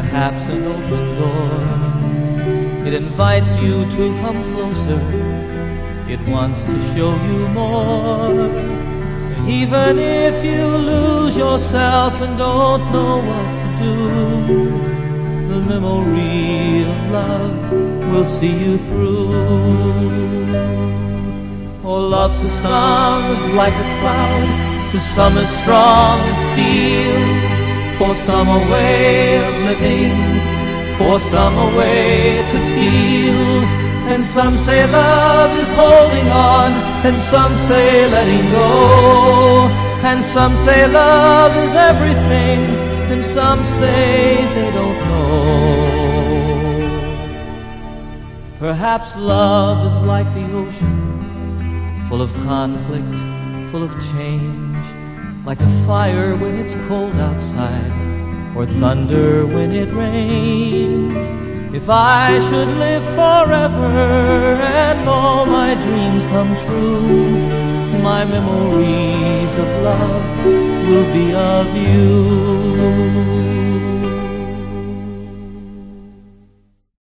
perhaps an open door. It invites you to come closer, it wants to show you more. Even if you lose yourself and don't know what to do, the memory of love will see you through. Oh, love to some is like a cloud, to some as strong as steel. For some a for some a way to feel. And some say love is holding on, and some say letting go. And some say love is everything, and some say they don't know. Perhaps love is like the ocean, full of conflict, full of change, like a fire when it's cold outside, or thunder when it rains. If I should live forever and all my dreams come true, my memories of love will be of you.